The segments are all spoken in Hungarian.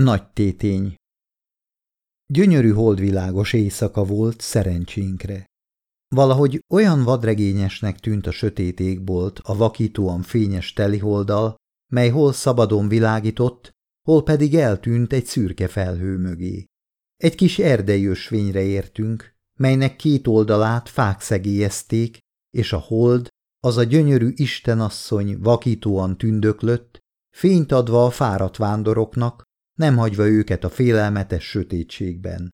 Nagy tétény Gyönyörű holdvilágos éjszaka volt szerencsénkre. Valahogy olyan vadregényesnek tűnt a sötét égbolt a vakítóan fényes teliholdal, mely hol szabadon világított, hol pedig eltűnt egy szürke felhő mögé. Egy kis erdei ösvényre értünk, melynek két oldalát fák szegélyezték, és a hold, az a gyönyörű istenasszony vakítóan tündöklött, fényt adva a fáradt vándoroknak, nem hagyva őket a félelmetes sötétségben.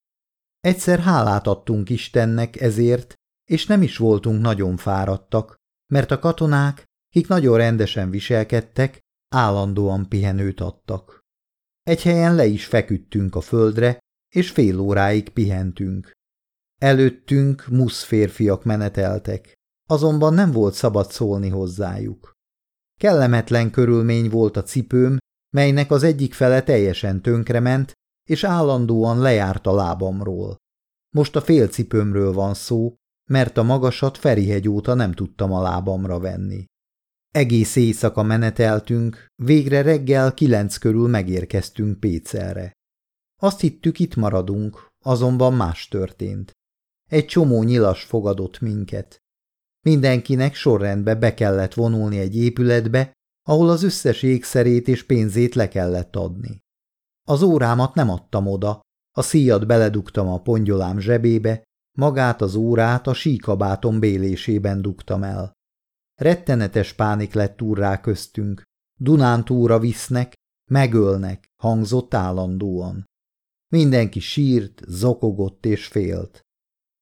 Egyszer hálát adtunk Istennek ezért, és nem is voltunk nagyon fáradtak, mert a katonák, kik nagyon rendesen viselkedtek, állandóan pihenőt adtak. Egy helyen le is feküdtünk a földre, és fél óráig pihentünk. Előttünk musz férfiak meneteltek, azonban nem volt szabad szólni hozzájuk. Kellemetlen körülmény volt a cipőm, melynek az egyik fele teljesen tönkrement, és állandóan lejárt a lábamról. Most a félcipőmről van szó, mert a magasat Ferihegy óta nem tudtam a lábamra venni. Egész éjszaka meneteltünk, végre reggel kilenc körül megérkeztünk Pécelre. Azt hittük, itt maradunk, azonban más történt. Egy csomó nyilas fogadott minket. Mindenkinek sorrendbe be kellett vonulni egy épületbe, ahol az összes ékszerét és pénzét le kellett adni. Az órámat nem adtam oda, a szíjat beledugtam a pongyolám zsebébe, magát az órát a síkabátom bélésében dugtam el. Rettenetes pánik lett úrrá köztünk, Dunántúra visznek, megölnek, hangzott állandóan. Mindenki sírt, zokogott és félt.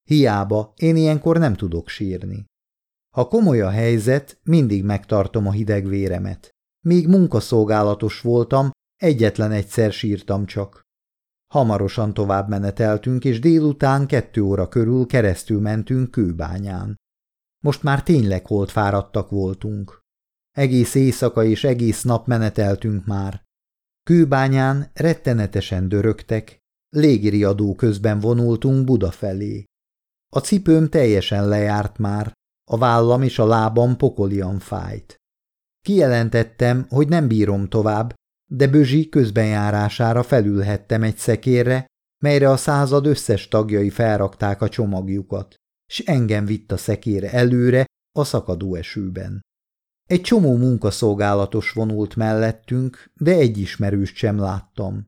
Hiába, én ilyenkor nem tudok sírni. Ha komoly a helyzet, mindig megtartom a hideg véremet. Míg munkaszolgálatos voltam, egyetlen egyszer sírtam csak. Hamarosan tovább meneteltünk, és délután kettő óra körül keresztül mentünk kőbányán. Most már tényleg holt fáradtak voltunk. Egész éjszaka és egész nap meneteltünk már. Kőbányán rettenetesen dörögtek, légiriadó közben vonultunk Buda felé. A cipőm teljesen lejárt már, a vállam és a lábam pokolian fájt. Kijelentettem, hogy nem bírom tovább, de Bözsi közbenjárására felülhettem egy szekérre, melyre a század összes tagjai felrakták a csomagjukat, s engem vitt a szekére előre a szakadó esőben. Egy csomó munkaszolgálatos vonult mellettünk, de egy ismerőst sem láttam.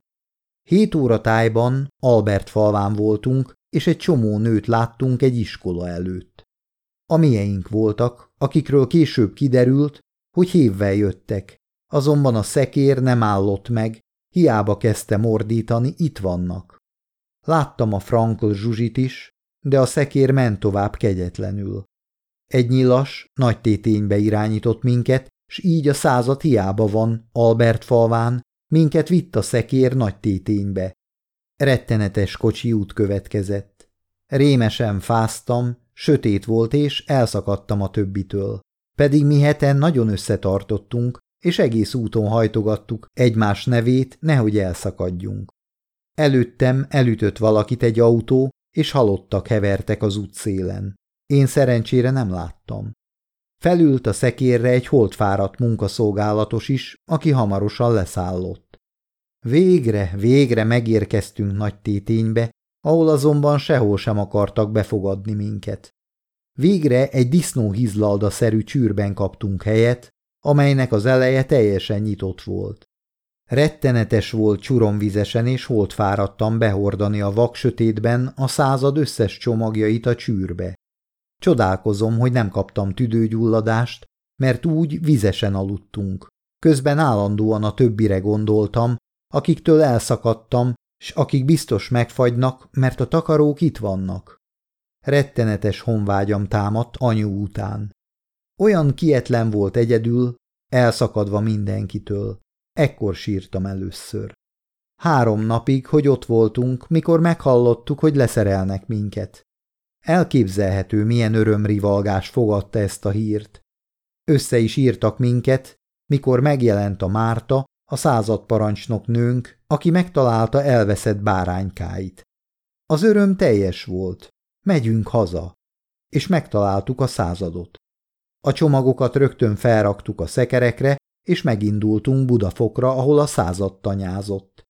Hét óra tájban Albert falván voltunk, és egy csomó nőt láttunk egy iskola előtt. A mieink voltak, akikről később kiderült, hogy hévvel jöttek, azonban a szekér nem állott meg, hiába kezdte mordítani, itt vannak. Láttam a Frankl zsuzsit is, de a szekér ment tovább kegyetlenül. Egy nyilas, nagy téténybe irányított minket, s így a század hiába van, Albert falván, minket vitt a szekér nagy téténybe. Rettenetes kocsi út következett. Rémesen fáztam, sötét volt és elszakadtam a többitől. Pedig mi heten nagyon összetartottunk, és egész úton hajtogattuk egymás nevét, nehogy elszakadjunk. Előttem elütött valakit egy autó, és halottak hevertek az útszélen. Én szerencsére nem láttam. Felült a szekérre egy holtfáradt munkaszolgálatos is, aki hamarosan leszállott. Végre, végre megérkeztünk nagy téténybe, ahol azonban sehol sem akartak befogadni minket. Végre egy disznóhizlalda-szerű csűrben kaptunk helyet, amelynek az eleje teljesen nyitott volt. Rettenetes volt csuromvizesen és holt fáradtam behordani a vaksötétben a század összes csomagjait a csűrbe. Csodálkozom, hogy nem kaptam tüdőgyulladást, mert úgy vizesen aludtunk. Közben állandóan a többire gondoltam, akiktől elszakadtam, s akik biztos megfagynak, mert a takarók itt vannak. Rettenetes honvágyam támadt anyu után. Olyan kietlen volt egyedül, elszakadva mindenkitől. Ekkor sírtam először. Három napig, hogy ott voltunk, mikor meghallottuk, hogy leszerelnek minket. Elképzelhető, milyen örömrivalgás fogadta ezt a hírt. Össze is írtak minket, mikor megjelent a Márta, a századparancsnok nőnk, aki megtalálta elveszett báránykáit. Az öröm teljes volt. Megyünk haza. És megtaláltuk a századot. A csomagokat rögtön felraktuk a szekerekre, és megindultunk Budafokra, ahol a század tanyázott.